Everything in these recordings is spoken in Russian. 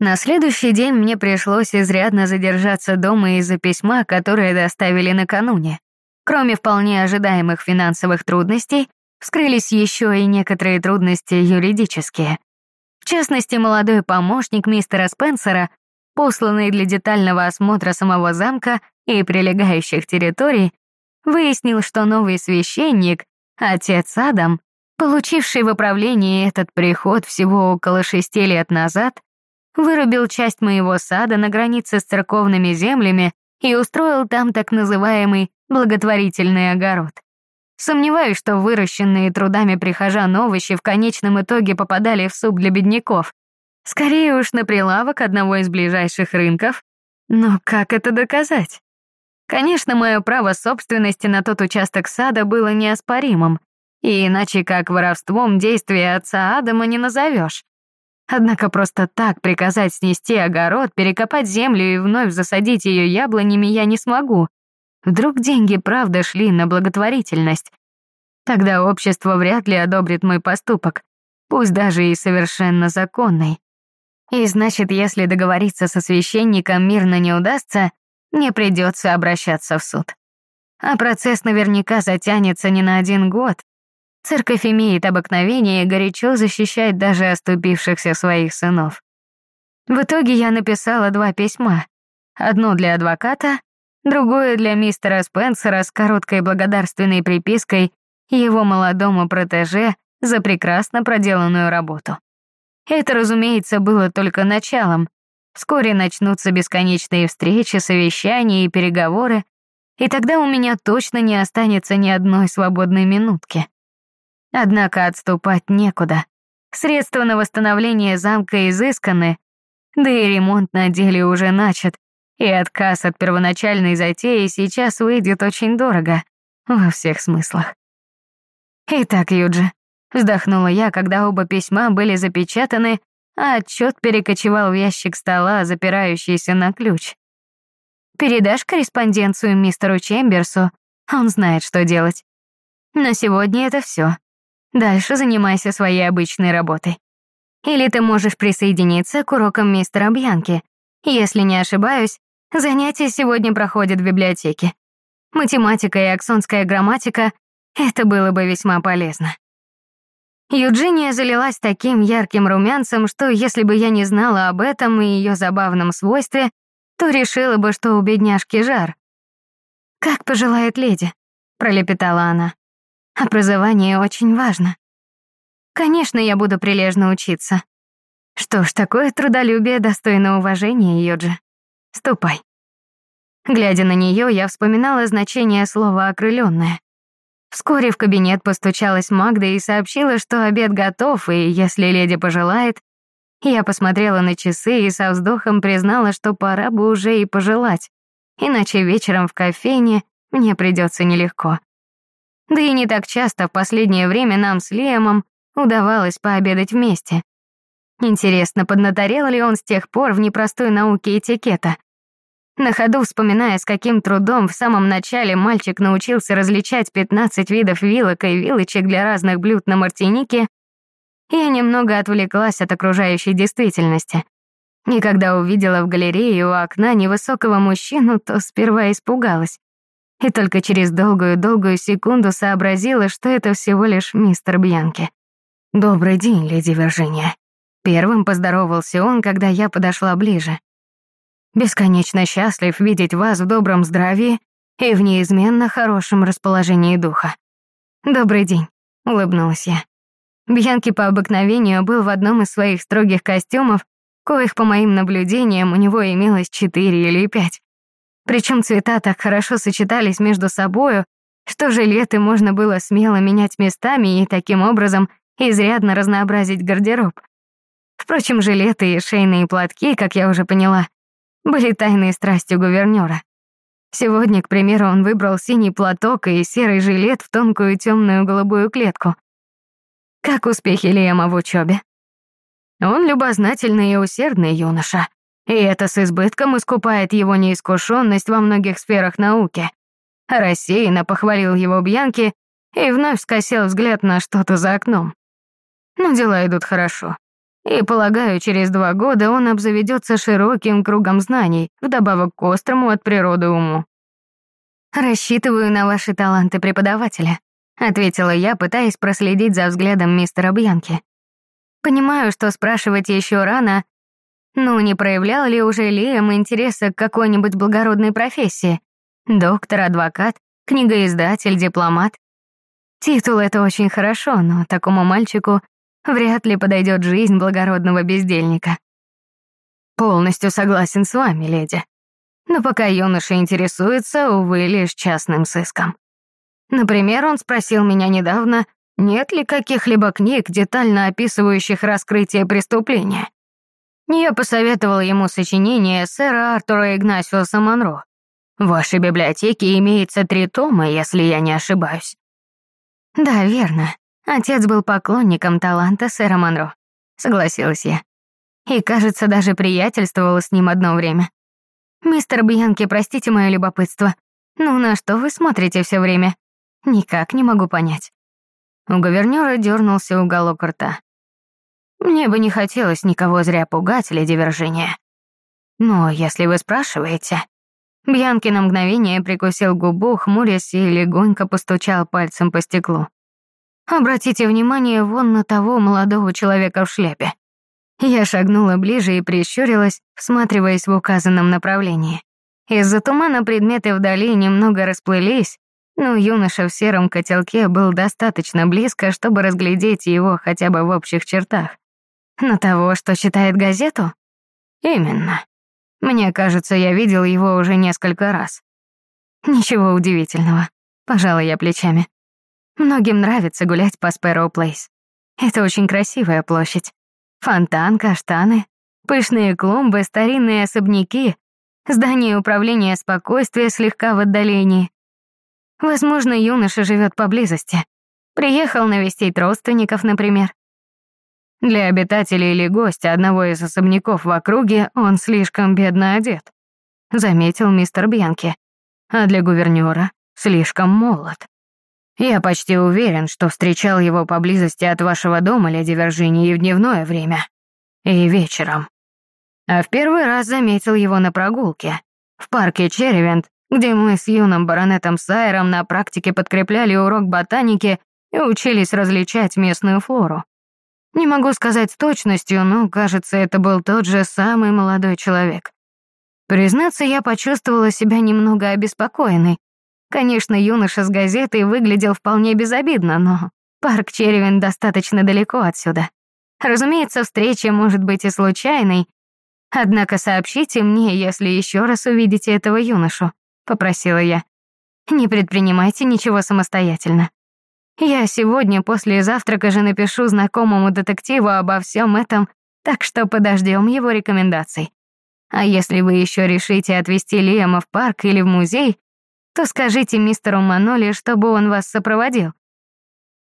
На следующий день мне пришлось изрядно задержаться дома из-за письма, которое доставили накануне. Кроме вполне ожидаемых финансовых трудностей, вскрылись еще и некоторые трудности юридические. В частности, молодой помощник мистера Спенсера, посланный для детального осмотра самого замка и прилегающих территорий, выяснил, что новый священник, отец Адам, получивший в управлении этот приход всего около шести лет назад, вырубил часть моего сада на границе с церковными землями и устроил там так называемый благотворительный огород. Сомневаюсь, что выращенные трудами прихожан овощи в конечном итоге попадали в суп для бедняков. Скорее уж на прилавок одного из ближайших рынков. Но как это доказать? Конечно, мое право собственности на тот участок сада было неоспоримым, и иначе как воровством действия отца Адама не назовешь. Однако просто так приказать снести огород, перекопать землю и вновь засадить ее яблонями я не смогу. Вдруг деньги правда шли на благотворительность. Тогда общество вряд ли одобрит мой поступок, пусть даже и совершенно законный. И значит, если договориться со священником мирно не удастся, мне придется обращаться в суд. А процесс наверняка затянется не на один год, Церковь имеет обыкновение горячо защищать даже оступившихся своих сынов. В итоге я написала два письма. Одно для адвоката, другое для мистера Спенсера с короткой благодарственной припиской его молодому протеже за прекрасно проделанную работу. Это, разумеется, было только началом. Вскоре начнутся бесконечные встречи, совещания и переговоры, и тогда у меня точно не останется ни одной свободной минутки. Однако отступать некуда. Средства на восстановление замка изысканы, да и ремонт на деле уже начат, и отказ от первоначальной затеи сейчас выйдет очень дорого, во всех смыслах. «Итак, Юджи», — вздохнула я, когда оба письма были запечатаны, а отчет перекочевал в ящик стола, запирающийся на ключ. «Передашь корреспонденцию мистеру Чемберсу? Он знает, что делать. На сегодня это все. Дальше занимайся своей обычной работой. Или ты можешь присоединиться к урокам мистера Бьянки. Если не ошибаюсь, занятия сегодня проходят в библиотеке. Математика и аксонская грамматика — это было бы весьма полезно. Юджиния залилась таким ярким румянцем, что если бы я не знала об этом и ее забавном свойстве, то решила бы, что у бедняжки жар. «Как пожелает леди», — пролепетала она. Образование очень важно. Конечно, я буду прилежно учиться. Что ж, такое трудолюбие достойно уважения, Йоджи. Ступай. Глядя на нее, я вспоминала значение слова «окрыленная». Вскоре в кабинет постучалась Магда и сообщила, что обед готов, и если леди пожелает, я посмотрела на часы и со вздохом признала, что пора бы уже и пожелать, иначе вечером в кофейне мне придется нелегко. Да и не так часто в последнее время нам с Лиэмом удавалось пообедать вместе. Интересно, поднаторел ли он с тех пор в непростой науке этикета? На ходу, вспоминая, с каким трудом в самом начале мальчик научился различать 15 видов вилок и вилочек для разных блюд на Мартинике, я немного отвлеклась от окружающей действительности. И когда увидела в галерее у окна невысокого мужчину, то сперва испугалась и только через долгую-долгую секунду сообразила, что это всего лишь мистер Бьянки. «Добрый день, леди Виржиния». Первым поздоровался он, когда я подошла ближе. «Бесконечно счастлив видеть вас в добром здравии и в неизменно хорошем расположении духа». «Добрый день», — улыбнулась я. Бьянки по обыкновению был в одном из своих строгих костюмов, коих, по моим наблюдениям, у него имелось четыре или пять. Причем цвета так хорошо сочетались между собою, что жилеты можно было смело менять местами и таким образом изрядно разнообразить гардероб. Впрочем, жилеты и шейные платки, как я уже поняла, были тайной страстью гувернера. Сегодня, к примеру, он выбрал синий платок и серый жилет в тонкую темную голубую клетку. Как успехи Лиэма в учебе? Он любознательный и усердный юноша, и это с избытком искупает его неискушенность во многих сферах науки. Рассеянно похвалил его Бьянки и вновь скосил взгляд на что-то за окном. Но дела идут хорошо. И, полагаю, через два года он обзаведется широким кругом знаний, вдобавок к острому от природы уму. «Рассчитываю на ваши таланты преподавателя», — ответила я, пытаясь проследить за взглядом мистера Бьянки. «Понимаю, что спрашивать еще рано, ну, не проявлял ли уже Лиам интереса к какой-нибудь благородной профессии? Доктор, адвокат, книгоиздатель, дипломат? Титул — это очень хорошо, но такому мальчику вряд ли подойдет жизнь благородного бездельника. Полностью согласен с вами, леди. Но пока юноша интересуется, увы, лишь частным сыском. Например, он спросил меня недавно, нет ли каких-либо книг, детально описывающих раскрытие преступления. Я посоветовал ему сочинение сэра Артура Игнасиуса Монро. В вашей библиотеке имеется три тома, если я не ошибаюсь. Да, верно. Отец был поклонником таланта сэра Монро. Согласилась я. И, кажется, даже приятельствовала с ним одно время. «Мистер Бьянки, простите мое любопытство. Ну на что вы смотрите все время? Никак не могу понять». У говернёра дернулся уголок рта. Мне бы не хотелось никого зря пугать, леди Виржиния. Но если вы спрашиваете... Бьянки на мгновение прикусил губу, хмурясь и легонько постучал пальцем по стеклу. «Обратите внимание вон на того молодого человека в шляпе». Я шагнула ближе и прищурилась, всматриваясь в указанном направлении. Из-за тумана предметы вдали немного расплылись, но юноша в сером котелке был достаточно близко, чтобы разглядеть его хотя бы в общих чертах. На того, что читает газету? Именно. Мне кажется, я видел его уже несколько раз. Ничего удивительного. Пожала я плечами. Многим нравится гулять по Спэроу Плейс. Это очень красивая площадь. Фонтан, каштаны, пышные клумбы, старинные особняки, здание управления спокойствия слегка в отдалении. Возможно, юноша живет поблизости. Приехал навестить родственников, например. Для обитателей или гостя одного из особняков в округе он слишком бедно одет, заметил мистер Бьянки. А для гувернера слишком молод. Я почти уверен, что встречал его поблизости от вашего дома, леди Виржинии, в дневное время. И вечером. А в первый раз заметил его на прогулке. В парке Черривент, где мы с юным баронетом Сайером на практике подкрепляли урок ботаники и учились различать местную флору. Не могу сказать с точностью, но, кажется, это был тот же самый молодой человек. Признаться, я почувствовала себя немного обеспокоенной. Конечно, юноша с газетой выглядел вполне безобидно, но парк Черевин достаточно далеко отсюда. Разумеется, встреча может быть и случайной, однако сообщите мне, если еще раз увидите этого юношу, попросила я. Не предпринимайте ничего самостоятельно. Я сегодня после завтрака же напишу знакомому детективу обо всем этом, так что подождем его рекомендаций. А если вы еще решите отвезти Лиама в парк или в музей, то скажите мистеру Маноли, чтобы он вас сопроводил».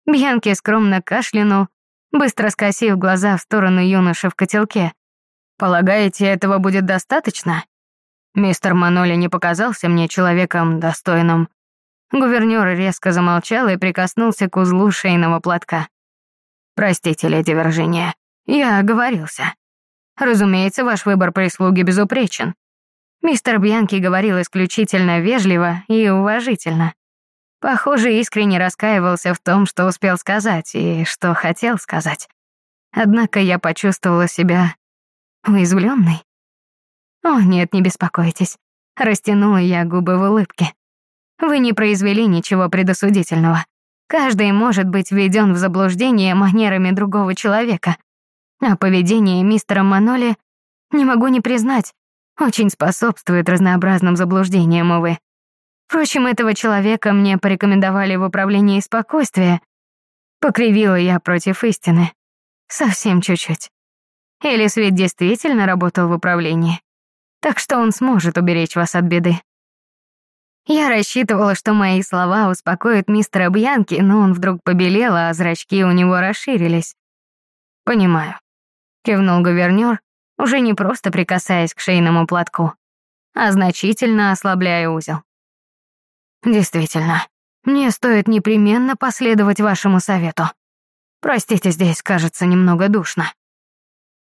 Бьянки скромно кашлянул, быстро скосив глаза в сторону юноши в котелке. «Полагаете, этого будет достаточно?» Мистер Маноли не показался мне человеком достойным Гувернёр резко замолчал и прикоснулся к узлу шейного платка. «Простите, леди Виржиния, я оговорился. Разумеется, ваш выбор прислуги безупречен. Мистер Бьянки говорил исключительно вежливо и уважительно. Похоже, искренне раскаивался в том, что успел сказать и что хотел сказать. Однако я почувствовала себя уязвленной. «О, нет, не беспокойтесь», — растянула я губы в улыбке. Вы не произвели ничего предосудительного. Каждый может быть введен в заблуждение манерами другого человека. А поведение мистера Маноли, не могу не признать, очень способствует разнообразным заблуждениям, увы. Впрочем, этого человека мне порекомендовали в управлении спокойствия. Покривила я против истины. Совсем чуть-чуть. Или Свет действительно работал в управлении. Так что он сможет уберечь вас от беды. Я рассчитывала, что мои слова успокоят мистера Бьянки, но он вдруг побелел, а зрачки у него расширились. «Понимаю», — кивнул гувернёр, уже не просто прикасаясь к шейному платку, а значительно ослабляя узел. «Действительно, мне стоит непременно последовать вашему совету. Простите, здесь кажется немного душно».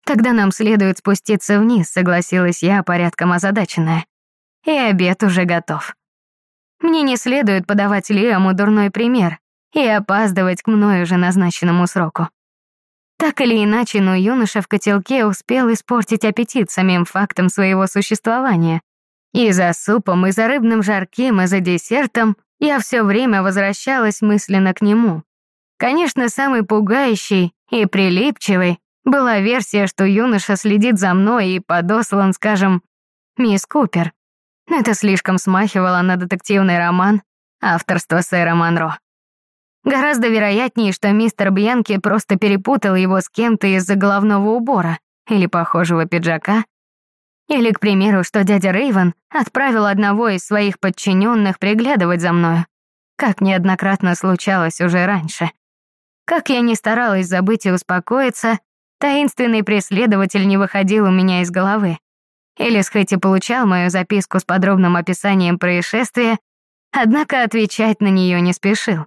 Тогда нам следует спуститься вниз, согласилась я, порядком озадаченная. И обед уже готов. Мне не следует подавать Лиаму дурной пример и опаздывать к мною уже назначенному сроку. Так или иначе, но юноша в котелке успел испортить аппетит самим фактом своего существования. И за супом, и за рыбным жарким, и за десертом я все время возвращалась мысленно к нему. Конечно, самый пугающий и прилипчивый была версия, что юноша следит за мной и подослан, скажем, мисс Купер. Это слишком смахивало на детективный роман авторства сэра Монро. Гораздо вероятнее, что мистер Бьянки просто перепутал его с кем-то из-за головного убора или похожего пиджака, или, к примеру, что дядя Рейвен отправил одного из своих подчиненных приглядывать за мною, как неоднократно случалось уже раньше. Как я не старалась забыть и успокоиться, таинственный преследователь не выходил у меня из головы. Элис хоть и получал мою записку с подробным описанием происшествия, однако отвечать на нее не спешил.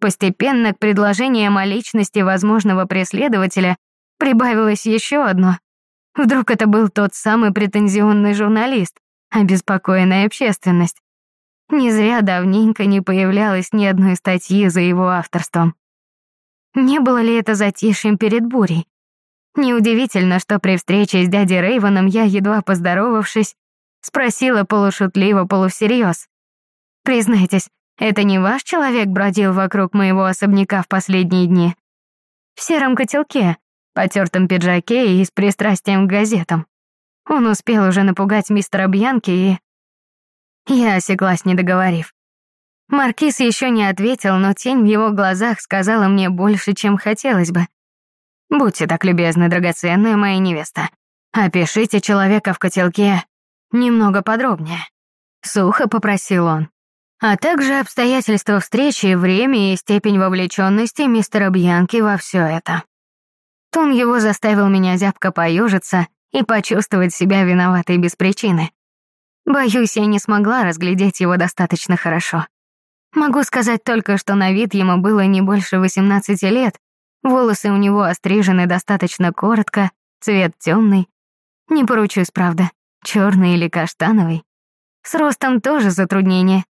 Постепенно к предложениям о личности возможного преследователя прибавилось еще одно. Вдруг это был тот самый претензионный журналист, обеспокоенная общественность. Не зря давненько не появлялось ни одной статьи за его авторством. Не было ли это затишьем перед бурей? Неудивительно, что при встрече с дядей Рейвоном я, едва поздоровавшись, спросила полушутливо, полусерьез. «Признайтесь, это не ваш человек бродил вокруг моего особняка в последние дни?» В сером котелке, потертом пиджаке и с пристрастием к газетам. Он успел уже напугать мистера Бьянки и... Я осеклась, не договорив. Маркиз еще не ответил, но тень в его глазах сказала мне больше, чем хотелось бы. Будьте так любезны, драгоценная моя невеста. Опишите человека в котелке немного подробнее. Сухо попросил он. А также обстоятельства встречи, время и степень вовлеченности мистера Бьянки во все это. Тон его заставил меня зябко поюжиться и почувствовать себя виноватой без причины. Боюсь, я не смогла разглядеть его достаточно хорошо. Могу сказать только, что на вид ему было не больше 18 лет, Волосы у него острижены достаточно коротко, цвет темный. Не поручусь, правда, черный или каштановый. С ростом тоже затруднение.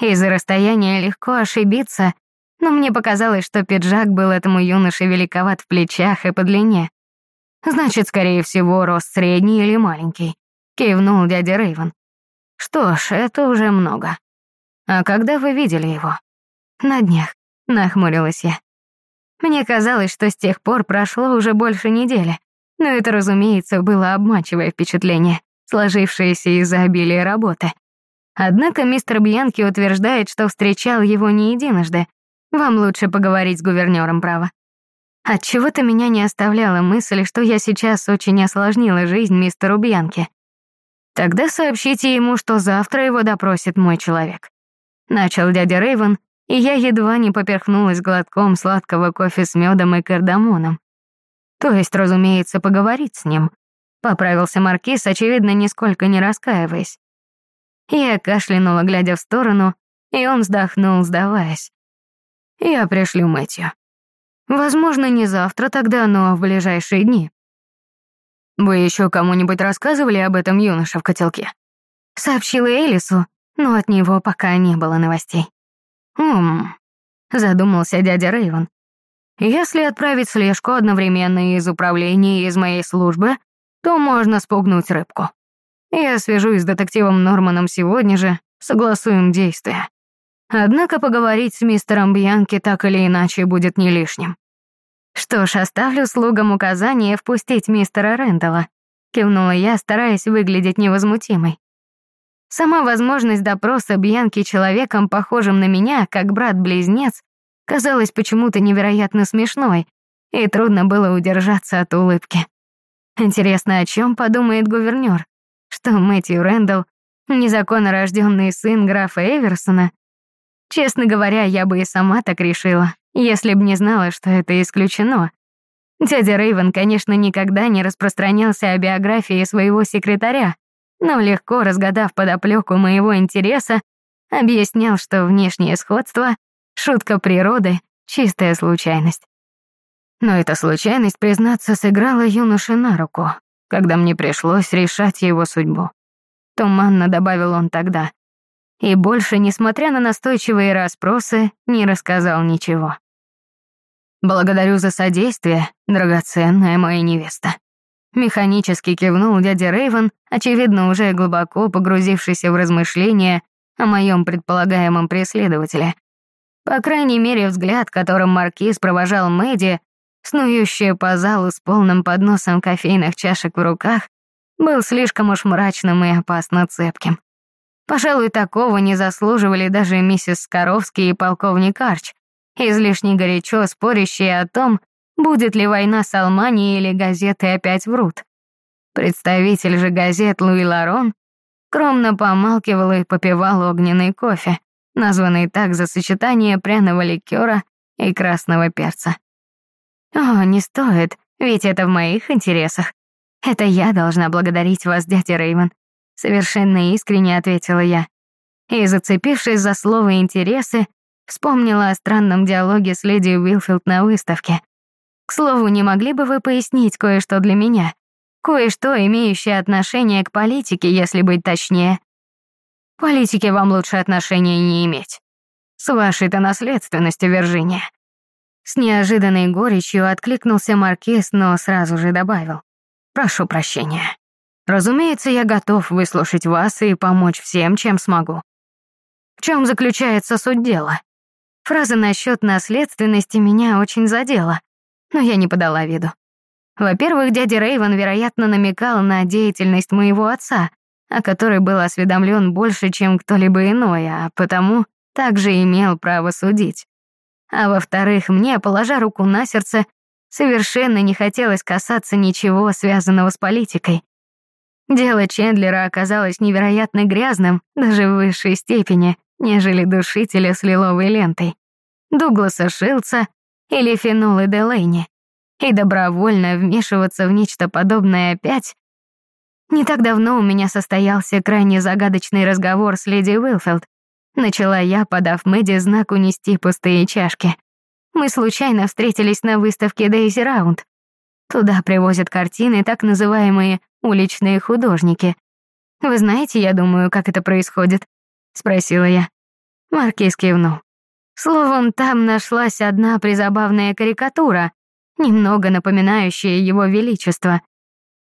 Из-за расстояния легко ошибиться, но мне показалось, что пиджак был этому юноше великоват в плечах и по длине. Значит, скорее всего, рост средний или маленький, кивнул дядя Рейвен. Что ж, это уже много. А когда вы видели его? На днях, нахмурилась я. Мне казалось, что с тех пор прошло уже больше недели. Но это, разумеется, было обманчивое впечатление, сложившееся из-за обилия работы. Однако мистер Бьянки утверждает, что встречал его не единожды. Вам лучше поговорить с гувернёром, право. Отчего-то меня не оставляла мысль, что я сейчас очень осложнила жизнь мистеру Бьянки. Тогда сообщите ему, что завтра его допросит мой человек. Начал дядя Рейвен, и я едва не поперхнулась глотком сладкого кофе с медом и кардамоном. То есть, разумеется, поговорить с ним. Поправился Маркиз, очевидно, нисколько не раскаиваясь. Я кашлянула, глядя в сторону, и он вздохнул, сдаваясь. Я пришлю Мэтью. Возможно, не завтра тогда, но в ближайшие дни. Вы еще кому-нибудь рассказывали об этом юноше в котелке? Сообщила Элису, но от него пока не было новостей. «Хм...» — задумался дядя Рейвен. «Если отправить слежку одновременно из управления и из моей службы, то можно спугнуть рыбку. Я свяжусь с детективом Норманом сегодня же, согласуем действия. Однако поговорить с мистером Бьянки так или иначе будет не лишним. Что ж, оставлю слугам указание впустить мистера Рэндалла, кивнула я, стараясь выглядеть невозмутимой. Сама возможность допроса Бьянки человеком, похожим на меня, как брат-близнец, казалась почему-то невероятно смешной, и трудно было удержаться от улыбки. Интересно, о чем подумает гувернёр? Что Мэтью Рэндалл — незаконно рожденный сын графа Эверсона? Честно говоря, я бы и сама так решила, если б не знала, что это исключено. Дядя Рейвен, конечно, никогда не распространялся о биографии своего секретаря, но легко разгадав подоплеку моего интереса, объяснял, что внешнее сходство — шутка природы, чистая случайность. Но эта случайность, признаться, сыграла юноше на руку, когда мне пришлось решать его судьбу. Туманно добавил он тогда. И больше, несмотря на настойчивые расспросы, не рассказал ничего. «Благодарю за содействие, драгоценная моя невеста». Механически кивнул дядя Рейвен, очевидно, уже глубоко погрузившийся в размышления о моем предполагаемом преследователе. По крайней мере, взгляд, которым маркиз провожал Мэдди, снующая по залу с полным подносом кофейных чашек в руках, был слишком уж мрачным и опасно цепким. Пожалуй, такого не заслуживали даже миссис Скоровский и полковник Арч, излишне горячо спорящие о том, будет ли война с Алманией или газеты опять врут. Представитель же газет Луи Ларон скромно помалкивал и попивал огненный кофе, названный так за сочетание пряного ликера и красного перца. «О, не стоит, ведь это в моих интересах. Это я должна благодарить вас, дядя Рейвен», — совершенно искренне ответила я. И, зацепившись за слово «интересы», вспомнила о странном диалоге с леди Уилфилд на выставке. К слову, не могли бы вы пояснить кое-что для меня? Кое-что, имеющее отношение к политике, если быть точнее. Политике вам лучше отношения не иметь. С вашей-то наследственностью, Виржиния. С неожиданной горечью откликнулся Маркиз, но сразу же добавил. Прошу прощения. Разумеется, я готов выслушать вас и помочь всем, чем смогу. В чем заключается суть дела? Фраза насчет наследственности меня очень задела, но я не подала виду. Во-первых, дядя Рейвен, вероятно, намекал на деятельность моего отца, о которой был осведомлен больше, чем кто-либо иной, а потому также имел право судить. А во-вторых, мне, положа руку на сердце, совершенно не хотелось касаться ничего, связанного с политикой. Дело Чендлера оказалось невероятно грязным, даже в высшей степени, нежели душителя с лиловой лентой. Дугласа Шилца или Фенолы Делейни и добровольно вмешиваться в нечто подобное опять. Не так давно у меня состоялся крайне загадочный разговор с леди Уилфилд. Начала я, подав Мэдди знак унести пустые чашки. Мы случайно встретились на выставке Дейзи Раунд. Туда привозят картины так называемые уличные художники. Вы знаете, я думаю, как это происходит? Спросила я. Маркиз кивнул. Словом, там нашлась одна призабавная карикатура, немного напоминающая его величество.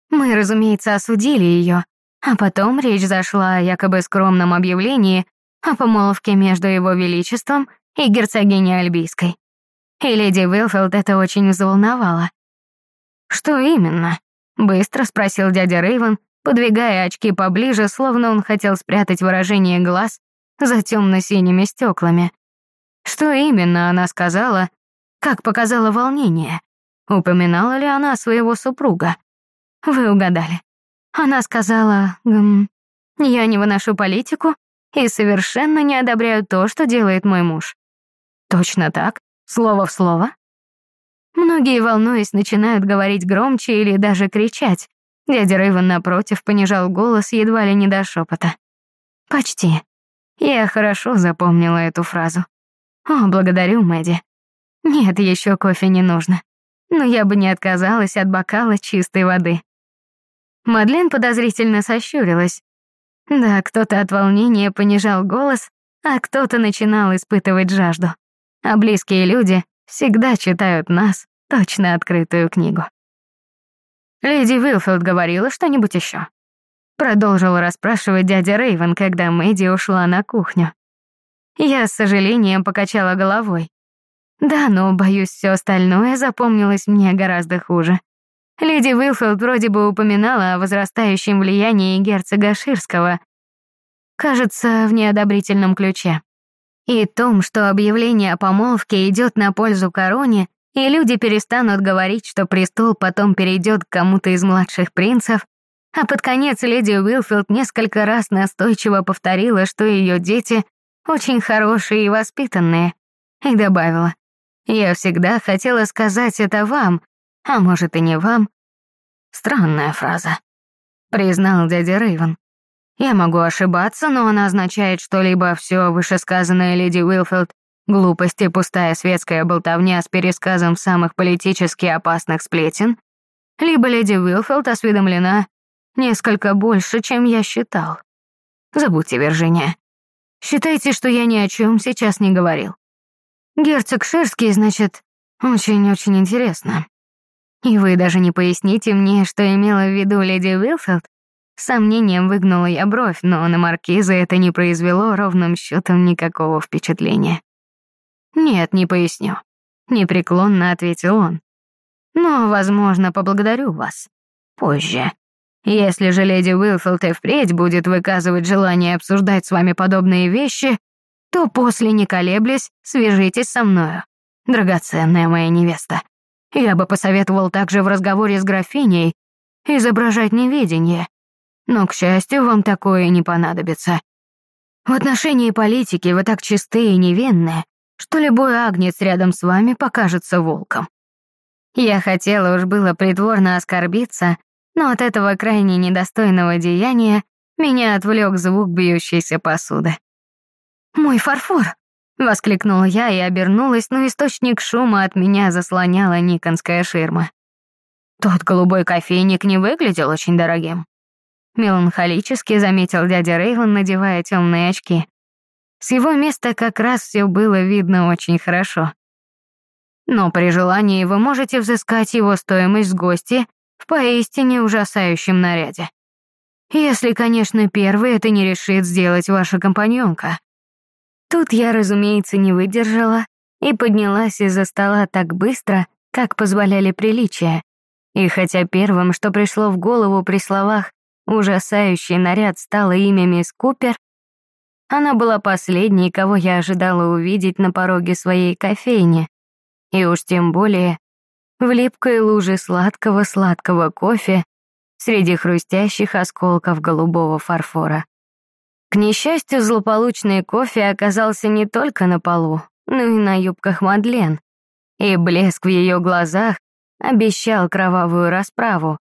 Мы, разумеется, осудили ее, а потом речь зашла о якобы скромном объявлении о помолвке между его величеством и герцогиней Альбийской. И леди Уилфилд это очень взволновало. «Что именно?» — быстро спросил дядя Рейвен, подвигая очки поближе, словно он хотел спрятать выражение глаз за темно-синими стеклами. Что именно она сказала, как показала волнение? Упоминала ли она своего супруга? Вы угадали. Она сказала, гм, «Я не выношу политику и совершенно не одобряю то, что делает мой муж». Точно так, слово в слово. Многие, волнуясь, начинают говорить громче или даже кричать. Дядя Рейвен, напротив, понижал голос едва ли не до шепота. «Почти. Я хорошо запомнила эту фразу. «О, благодарю, Мэдди. Нет, еще кофе не нужно. Но я бы не отказалась от бокала чистой воды». Мадлен подозрительно сощурилась. Да, кто-то от волнения понижал голос, а кто-то начинал испытывать жажду. А близкие люди всегда читают нас точно открытую книгу. Леди Уилфилд говорила что-нибудь еще. Продолжил расспрашивать дядя Рейвен, когда Мэдди ушла на кухню. Я с сожалением покачала головой. Да, но, боюсь, все остальное запомнилось мне гораздо хуже. Леди Уилфилд вроде бы упоминала о возрастающем влиянии герцога Ширского, кажется, в неодобрительном ключе. И том, что объявление о помолвке идет на пользу короне, и люди перестанут говорить, что престол потом перейдет к кому-то из младших принцев, а под конец леди Уилфилд несколько раз настойчиво повторила, что ее дети очень хорошие и воспитанные. И добавила, я всегда хотела сказать это вам, а может и не вам. Странная фраза, признал дядя Рейвен. Я могу ошибаться, но она означает, что либо все вышесказанное леди Уилфилд глупости, пустая светская болтовня с пересказом самых политически опасных сплетен, либо леди Уилфилд осведомлена несколько больше, чем я считал. Забудьте, Виржиния. Считайте, что я ни о чем сейчас не говорил. Герцог Шерский, значит, очень-очень интересно. И вы даже не поясните мне, что имела в виду леди Уилфилд? С сомнением выгнула я бровь, но на маркиза это не произвело ровным счетом никакого впечатления. «Нет, не поясню», — непреклонно ответил он. «Но, возможно, поблагодарю вас. Позже. Если же леди Уилфилд и впредь будет выказывать желание обсуждать с вами подобные вещи, то после, не колеблясь, свяжитесь со мною, драгоценная моя невеста. Я бы посоветовал также в разговоре с графиней изображать неведение, но, к счастью, вам такое не понадобится. В отношении политики вы так чисты и невинны, что любой агнец рядом с вами покажется волком. Я хотела уж было притворно оскорбиться, но от этого крайне недостойного деяния меня отвлек звук бьющейся посуды. «Мой фарфор!» — воскликнула я и обернулась, но источник шума от меня заслоняла никонская ширма. Тот голубой кофейник не выглядел очень дорогим. Меланхолически заметил дядя Рейвен, надевая темные очки. С его места как раз все было видно очень хорошо. Но при желании вы можете взыскать его стоимость с гости в поистине ужасающем наряде. Если, конечно, первый это не решит сделать ваша компаньонка. Тут я, разумеется, не выдержала и поднялась из-за стола так быстро, как позволяли приличия. И хотя первым, что пришло в голову при словах «ужасающий наряд» стало имя мисс Купер, она была последней, кого я ожидала увидеть на пороге своей кофейни. И уж тем более в липкой луже сладкого-сладкого кофе среди хрустящих осколков голубого фарфора. К несчастью, злополучный кофе оказался не только на полу, но и на юбках Мадлен, и блеск в ее глазах обещал кровавую расправу,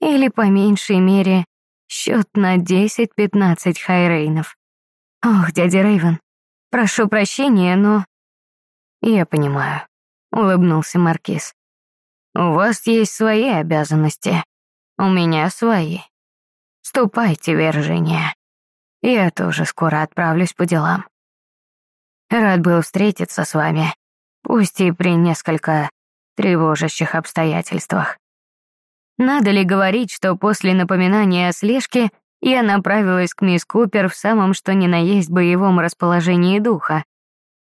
или, по меньшей мере, счет на 10-15 хайрейнов. Ох, дядя Рейвен, прошу прощения, но... Я понимаю, улыбнулся Маркиз. У вас есть свои обязанности, у меня свои. Ступайте, Вержиния. Я тоже скоро отправлюсь по делам. Рад был встретиться с вами, пусть и при несколько тревожащих обстоятельствах. Надо ли говорить, что после напоминания о слежке я направилась к мисс Купер в самом что ни на есть боевом расположении духа,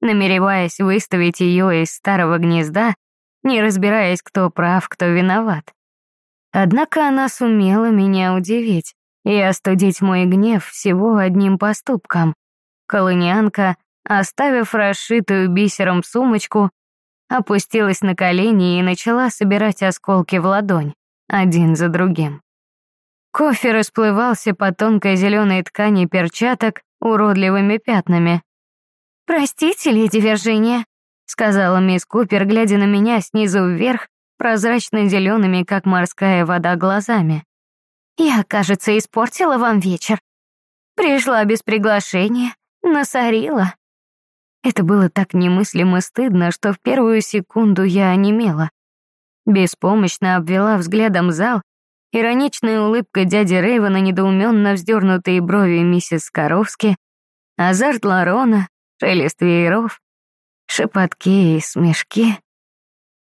намереваясь выставить ее из старого гнезда, не разбираясь, кто прав, кто виноват. Однако она сумела меня удивить и остудить мой гнев всего одним поступком. Колонианка, оставив расшитую бисером сумочку, опустилась на колени и начала собирать осколки в ладонь, один за другим. Кофе расплывался по тонкой зеленой ткани перчаток уродливыми пятнами. «Простите, леди Виржиния», — сказала мисс Купер, глядя на меня снизу вверх, прозрачно зелеными, как морская вода, глазами. Я, кажется, испортила вам вечер. Пришла без приглашения, насорила. Это было так немыслимо стыдно, что в первую секунду я онемела. Беспомощно обвела взглядом зал, ироничная улыбка дяди Рейвена, недоуменно вздернутые брови миссис Скоровски, азарт Ларона, шелест вееров, шепотки и смешки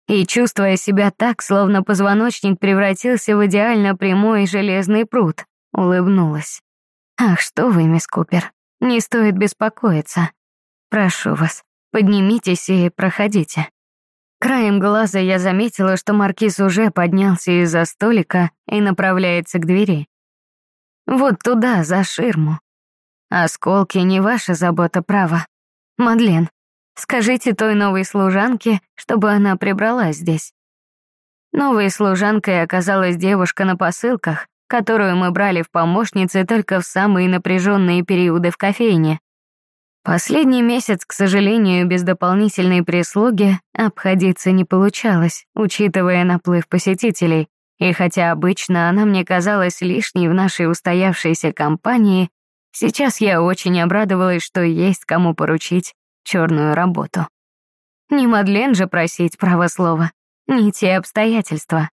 и, чувствуя себя так, словно позвоночник превратился в идеально прямой железный пруд, улыбнулась. «Ах, что вы, мисс Купер, не стоит беспокоиться. Прошу вас, поднимитесь и проходите». Краем глаза я заметила, что маркиз уже поднялся из-за столика и направляется к двери. Вот туда, за ширму. Осколки не ваша забота, право. Мадлен, Скажите той новой служанке, чтобы она прибралась здесь. Новой служанкой оказалась девушка на посылках, которую мы брали в помощницы только в самые напряженные периоды в кофейне. Последний месяц, к сожалению, без дополнительной прислуги обходиться не получалось, учитывая наплыв посетителей. И хотя обычно она мне казалась лишней в нашей устоявшейся компании, сейчас я очень обрадовалась, что есть кому поручить черную работу. Не Мадлен же просить право слова, не те обстоятельства.